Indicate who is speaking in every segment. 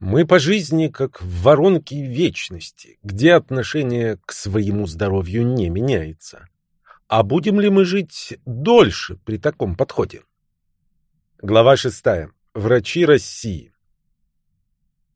Speaker 1: Мы по жизни как в воронке вечности, где отношение к своему здоровью не меняется. А будем ли мы жить дольше при таком подходе? Глава шестая. Врачи России.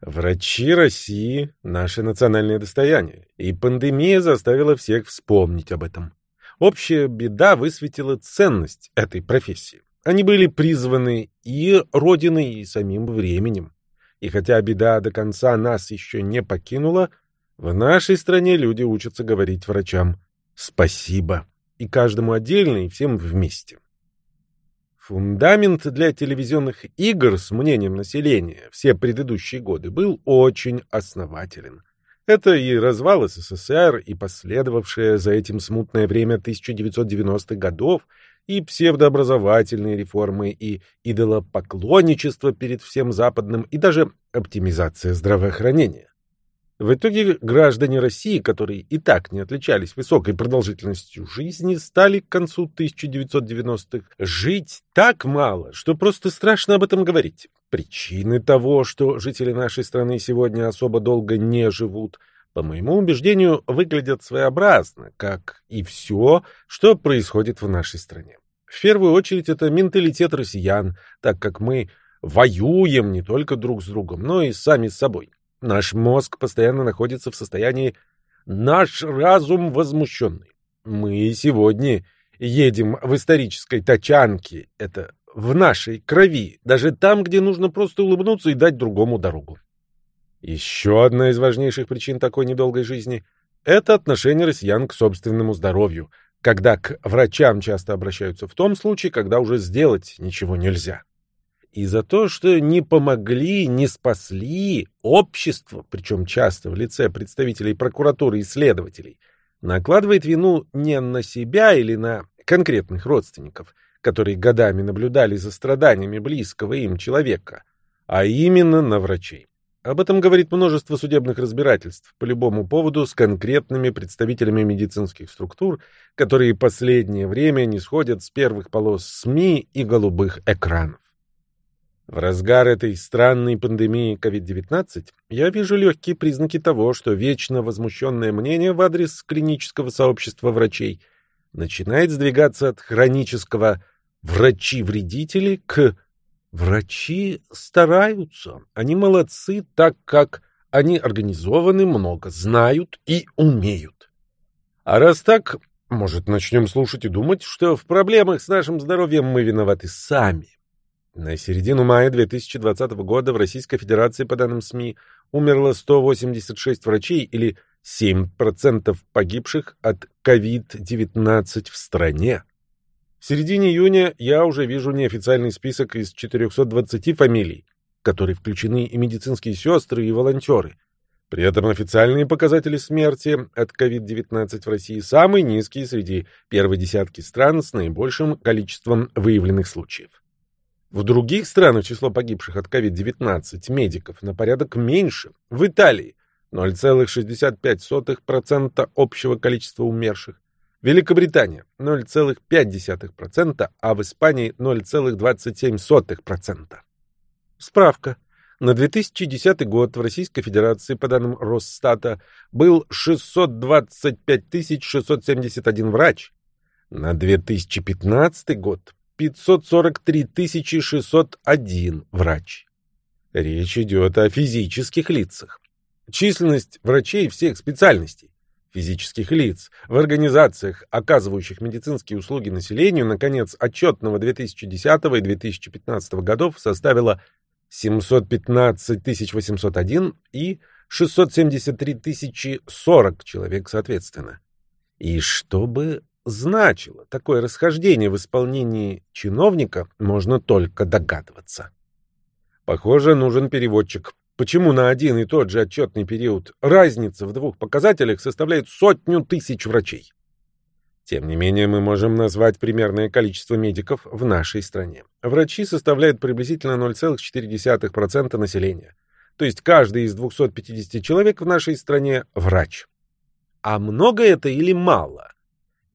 Speaker 1: Врачи России – наше национальное достояние, и пандемия заставила всех вспомнить об этом. Общая беда высветила ценность этой профессии. Они были призваны и Родиной, и самим временем. И хотя беда до конца нас еще не покинула, в нашей стране люди учатся говорить врачам «спасибо» и каждому отдельно, и всем вместе. Фундамент для телевизионных игр с мнением населения все предыдущие годы был очень основателен. Это и развал СССР, и последовавшее за этим смутное время 1990-х годов, и псевдообразовательные реформы, и идолопоклонничество перед всем западным, и даже оптимизация здравоохранения. В итоге граждане России, которые и так не отличались высокой продолжительностью жизни, стали к концу 1990-х жить так мало, что просто страшно об этом говорить. Причины того, что жители нашей страны сегодня особо долго не живут, по моему убеждению, выглядят своеобразно, как и все, что происходит в нашей стране. В первую очередь это менталитет россиян, так как мы воюем не только друг с другом, но и сами с собой. Наш мозг постоянно находится в состоянии «наш разум возмущенный». Мы сегодня едем в исторической тачанке, это в нашей крови, даже там, где нужно просто улыбнуться и дать другому дорогу. Еще одна из важнейших причин такой недолгой жизни – это отношение россиян к собственному здоровью, когда к врачам часто обращаются в том случае, когда уже сделать ничего нельзя и за то, что не помогли, не спасли общество, причем часто в лице представителей прокуратуры и следователей, накладывает вину не на себя или на конкретных родственников, которые годами наблюдали за страданиями близкого им человека, а именно на врачей. Об этом говорит множество судебных разбирательств по любому поводу с конкретными представителями медицинских структур, которые последнее время не сходят с первых полос СМИ и голубых экранов. В разгар этой странной пандемии COVID-19 я вижу легкие признаки того, что вечно возмущенное мнение в адрес клинического сообщества врачей начинает сдвигаться от хронического «врачи-вредители» к «врачи стараются, они молодцы, так как они организованы, много знают и умеют». А раз так, может, начнем слушать и думать, что в проблемах с нашим здоровьем мы виноваты сами. На середину мая 2020 года в Российской Федерации, по данным СМИ, умерло 186 врачей или 7% погибших от COVID-19 в стране. В середине июня я уже вижу неофициальный список из 420 фамилий, в который включены и медицинские сестры, и волонтеры. При этом официальные показатели смерти от COVID-19 в России самые низкие среди первой десятки стран с наибольшим количеством выявленных случаев. В других странах число погибших от COVID-19 медиков на порядок меньше. В Италии 0,65% общего количества умерших. Великобритания 0,5%, а в Испании 0,27%. Справка. На 2010 год в Российской Федерации, по данным Росстата, был 625 671 врач. На 2015 год 543 601 врач. Речь идет о физических лицах. Численность врачей всех специальностей, физических лиц, в организациях, оказывающих медицинские услуги населению на конец отчетного 2010 и 2015 годов составила 715 801 и 673 040 человек соответственно. И чтобы значило такое расхождение в исполнении чиновника, можно только догадываться. Похоже, нужен переводчик. Почему на один и тот же отчетный период разница в двух показателях составляет сотню тысяч врачей? Тем не менее, мы можем назвать примерное количество медиков в нашей стране. Врачи составляют приблизительно 0,4% населения. То есть каждый из 250 человек в нашей стране – врач. А много это или мало?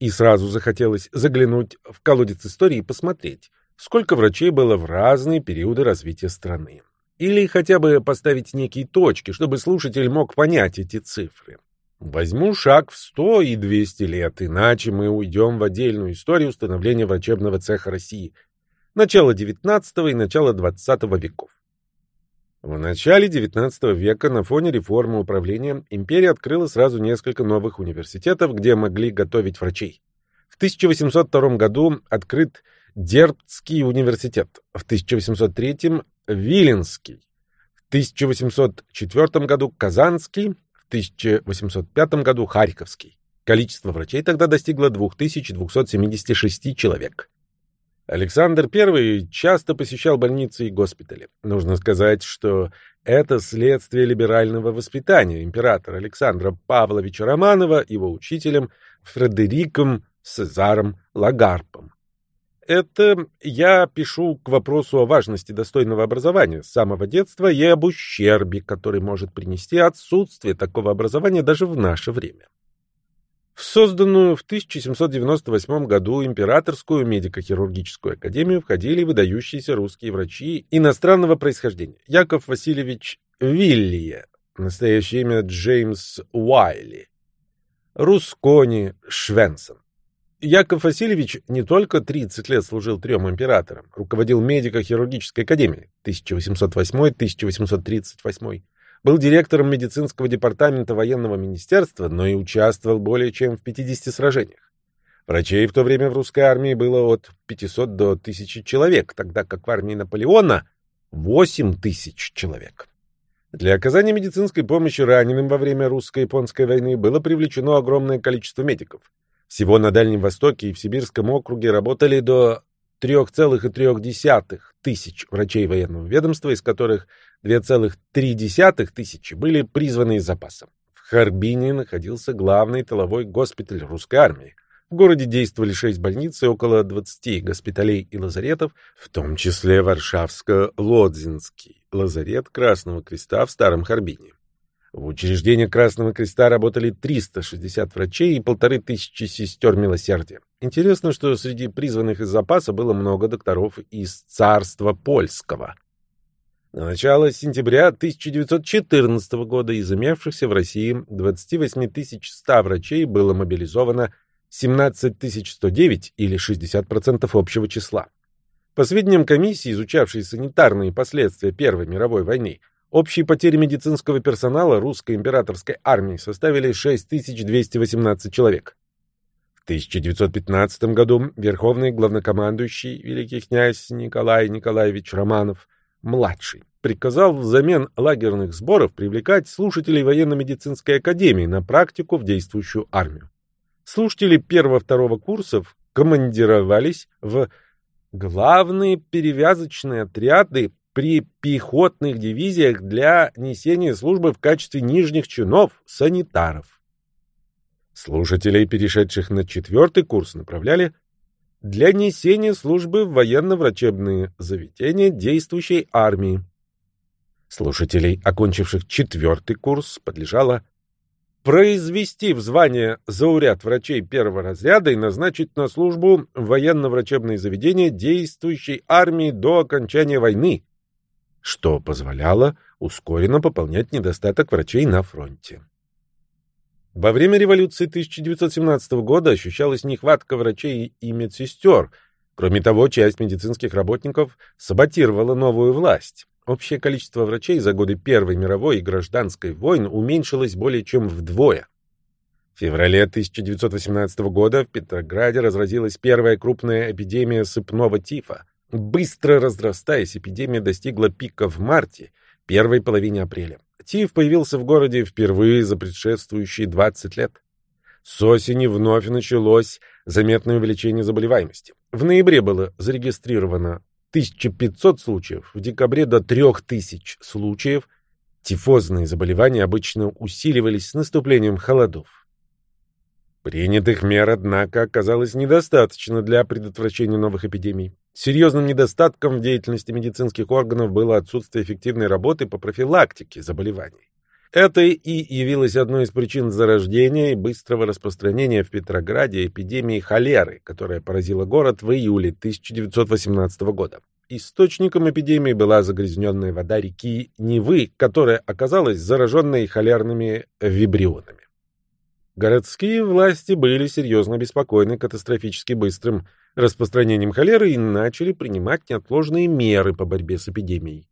Speaker 1: И сразу захотелось заглянуть в колодец истории и посмотреть, сколько врачей было в разные периоды развития страны. Или хотя бы поставить некие точки, чтобы слушатель мог понять эти цифры. Возьму шаг в 100 и 200 лет, иначе мы уйдем в отдельную историю становления врачебного цеха России. Начало XIX и начало XX веков. В начале XIX века на фоне реформы управления империя открыла сразу несколько новых университетов, где могли готовить врачей. В 1802 году открыт Дербцкий университет, в 1803 – Виленский, в 1804 году – Казанский, в 1805 году – Харьковский. Количество врачей тогда достигло 2276 человек. Александр I часто посещал больницы и госпитали. Нужно сказать, что это следствие либерального воспитания императора Александра Павловича Романова его учителем Фредериком Сезаром Лагарпом. Это я пишу к вопросу о важности достойного образования с самого детства и об ущербе, который может принести отсутствие такого образования даже в наше время. В созданную в 1798 году Императорскую медико-хирургическую академию входили выдающиеся русские врачи иностранного происхождения. Яков Васильевич Виллие, настоящее имя Джеймс Уайли, Рускони Швенсон. Яков Васильевич не только 30 лет служил трем императорам, руководил медико-хирургической академией 1808-1838, был директором медицинского департамента военного министерства, но и участвовал более чем в 50 сражениях. Врачей в то время в русской армии было от 500 до 1000 человек, тогда как в армии Наполеона 8 тысяч человек. Для оказания медицинской помощи раненым во время русско-японской войны было привлечено огромное количество медиков. Всего на Дальнем Востоке и в Сибирском округе работали до 3,3 тысяч врачей военного ведомства, из которых 2,3 тысячи были призваны из запаса. В Харбине находился главный тыловой госпиталь русской армии. В городе действовали шесть больниц и около 20 госпиталей и лазаретов, в том числе Варшавско-Лодзинский лазарет Красного Креста в Старом Харбине. В учреждениях Красного Креста работали 360 врачей и полторы тысячи сестер милосердия. Интересно, что среди призванных из запаса было много докторов из царства польского. На начало сентября 1914 года из имевшихся в России 28 100 врачей было мобилизовано 17 109 или 60% общего числа. По сведениям комиссии, изучавшей санитарные последствия Первой мировой войны, Общие потери медицинского персонала русской императорской армии составили 6218 человек. В 1915 году верховный главнокомандующий великий князь Николай Николаевич Романов младший приказал взамен лагерных сборов привлекать слушателей военно-медицинской академии на практику в действующую армию. Слушатели первого-второго курсов командировались в главные перевязочные отряды при пехотных дивизиях для несения службы в качестве нижних чинов санитаров. Слушателей, перешедших на четвертый курс, направляли для несения службы в военно-врачебные заведения действующей армии. Слушателей, окончивших четвертый курс, подлежало произвести в звание зауряд врачей первого разряда и назначить на службу военно-врачебные заведения действующей армии до окончания войны, что позволяло ускоренно пополнять недостаток врачей на фронте. Во время революции 1917 года ощущалась нехватка врачей и медсестер. Кроме того, часть медицинских работников саботировала новую власть. Общее количество врачей за годы Первой мировой и гражданской войн уменьшилось более чем вдвое. В феврале 1918 года в Петрограде разразилась первая крупная эпидемия сыпного тифа. Быстро разрастаясь, эпидемия достигла пика в марте, первой половине апреля. Тиф появился в городе впервые за предшествующие 20 лет. С осени вновь началось заметное увеличение заболеваемости. В ноябре было зарегистрировано 1500 случаев, в декабре до 3000 случаев. Тифозные заболевания обычно усиливались с наступлением холодов. Принятых мер, однако, оказалось недостаточно для предотвращения новых эпидемий. Серьезным недостатком в деятельности медицинских органов было отсутствие эффективной работы по профилактике заболеваний. Это и явилось одной из причин зарождения и быстрого распространения в Петрограде эпидемии холеры, которая поразила город в июле 1918 года. Источником эпидемии была загрязненная вода реки Невы, которая оказалась зараженной холерными вибрионами. Городские власти были серьезно обеспокоены катастрофически быстрым распространением холеры и начали принимать неотложные меры по борьбе с эпидемией.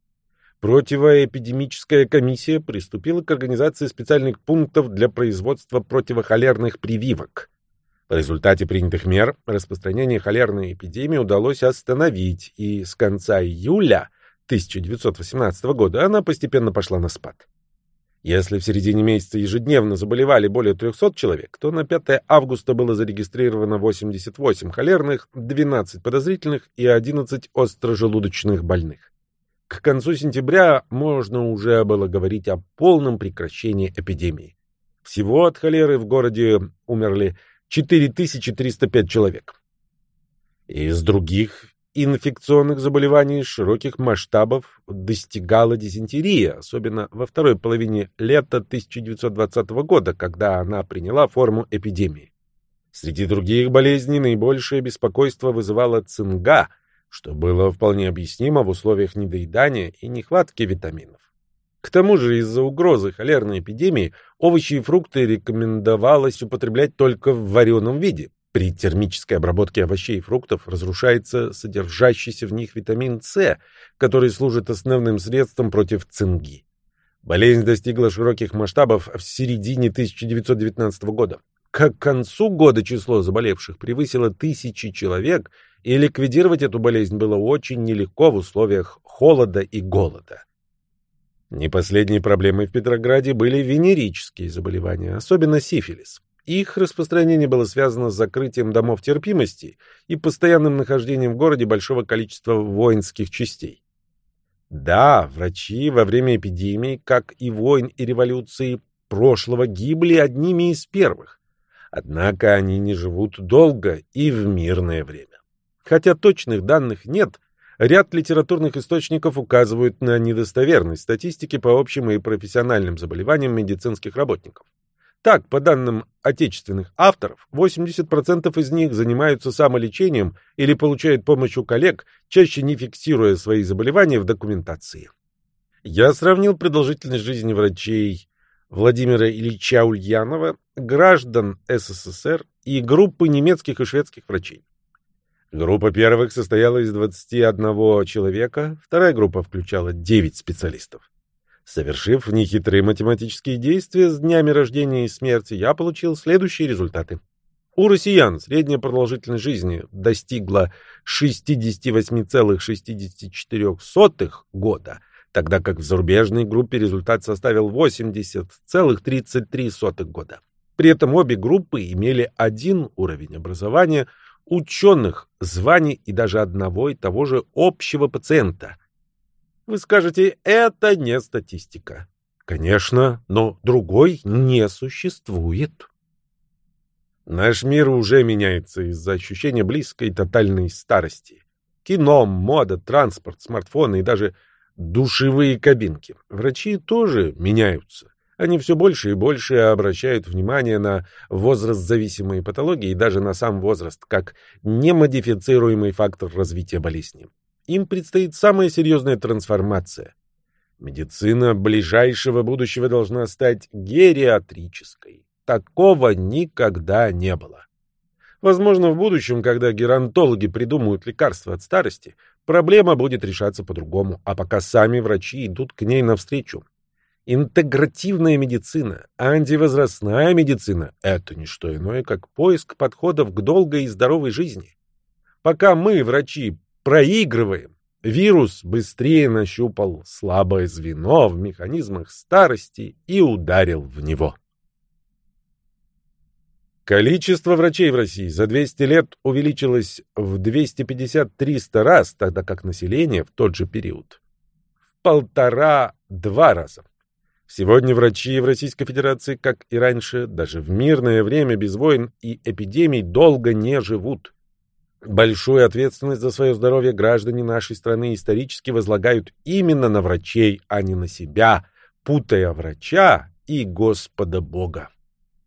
Speaker 1: Противоэпидемическая комиссия приступила к организации специальных пунктов для производства противохолерных прививок. В результате принятых мер распространение холерной эпидемии удалось остановить, и с конца июля 1918 года она постепенно пошла на спад. Если в середине месяца ежедневно заболевали более 300 человек, то на 5 августа было зарегистрировано 88 холерных, 12 подозрительных и 11 острожелудочных больных. К концу сентября можно уже было говорить о полном прекращении эпидемии. Всего от холеры в городе умерли 4305 человек. Из других инфекционных заболеваний широких масштабов достигала дизентерия, особенно во второй половине лета 1920 года, когда она приняла форму эпидемии. Среди других болезней наибольшее беспокойство вызывала цинга, что было вполне объяснимо в условиях недоедания и нехватки витаминов. К тому же из-за угрозы холерной эпидемии овощи и фрукты рекомендовалось употреблять только в вареном виде. При термической обработке овощей и фруктов разрушается содержащийся в них витамин С, который служит основным средством против цинги. Болезнь достигла широких масштабов в середине 1919 года. К концу года число заболевших превысило тысячи человек, и ликвидировать эту болезнь было очень нелегко в условиях холода и голода. Не последней проблемой в Петрограде были венерические заболевания, особенно сифилис. Их распространение было связано с закрытием домов терпимости и постоянным нахождением в городе большого количества воинских частей. Да, врачи во время эпидемии, как и войн и революции прошлого, гибли одними из первых. Однако они не живут долго и в мирное время. Хотя точных данных нет, Ряд литературных источников указывают на недостоверность статистики по общим и профессиональным заболеваниям медицинских работников. Так, по данным отечественных авторов, 80% из них занимаются самолечением или получают помощь у коллег, чаще не фиксируя свои заболевания в документации. Я сравнил продолжительность жизни врачей Владимира Ильича Ульянова, граждан СССР и группы немецких и шведских врачей. Группа первых состояла из 21 человека, вторая группа включала 9 специалистов. Совершив нехитрые математические действия с днями рождения и смерти, я получил следующие результаты. У россиян средняя продолжительность жизни достигла 68,64 года, тогда как в зарубежной группе результат составил 80,33 года. При этом обе группы имели один уровень образования – ученых, званий и даже одного и того же общего пациента. Вы скажете, это не статистика. Конечно, но другой не существует. Наш мир уже меняется из-за ощущения близкой тотальной старости. Кино, мода, транспорт, смартфоны и даже душевые кабинки. Врачи тоже меняются. Они все больше и больше обращают внимание на возраст-зависимые патологии и даже на сам возраст, как немодифицируемый фактор развития болезни. Им предстоит самая серьезная трансформация. Медицина ближайшего будущего должна стать гериатрической. Такого никогда не было. Возможно, в будущем, когда геронтологи придумают лекарства от старости, проблема будет решаться по-другому, а пока сами врачи идут к ней навстречу. Интегративная медицина, антивозрастная медицина – это не что иное, как поиск подходов к долгой и здоровой жизни. Пока мы, врачи, проигрываем, вирус быстрее нащупал слабое звено в механизмах старости и ударил в него. Количество врачей в России за 200 лет увеличилось в 250-300 раз, тогда как население в тот же период в полтора-два раза. Сегодня врачи в Российской Федерации, как и раньше, даже в мирное время без войн и эпидемий долго не живут. Большую ответственность за свое здоровье граждане нашей страны исторически возлагают именно на врачей, а не на себя, путая врача и Господа Бога.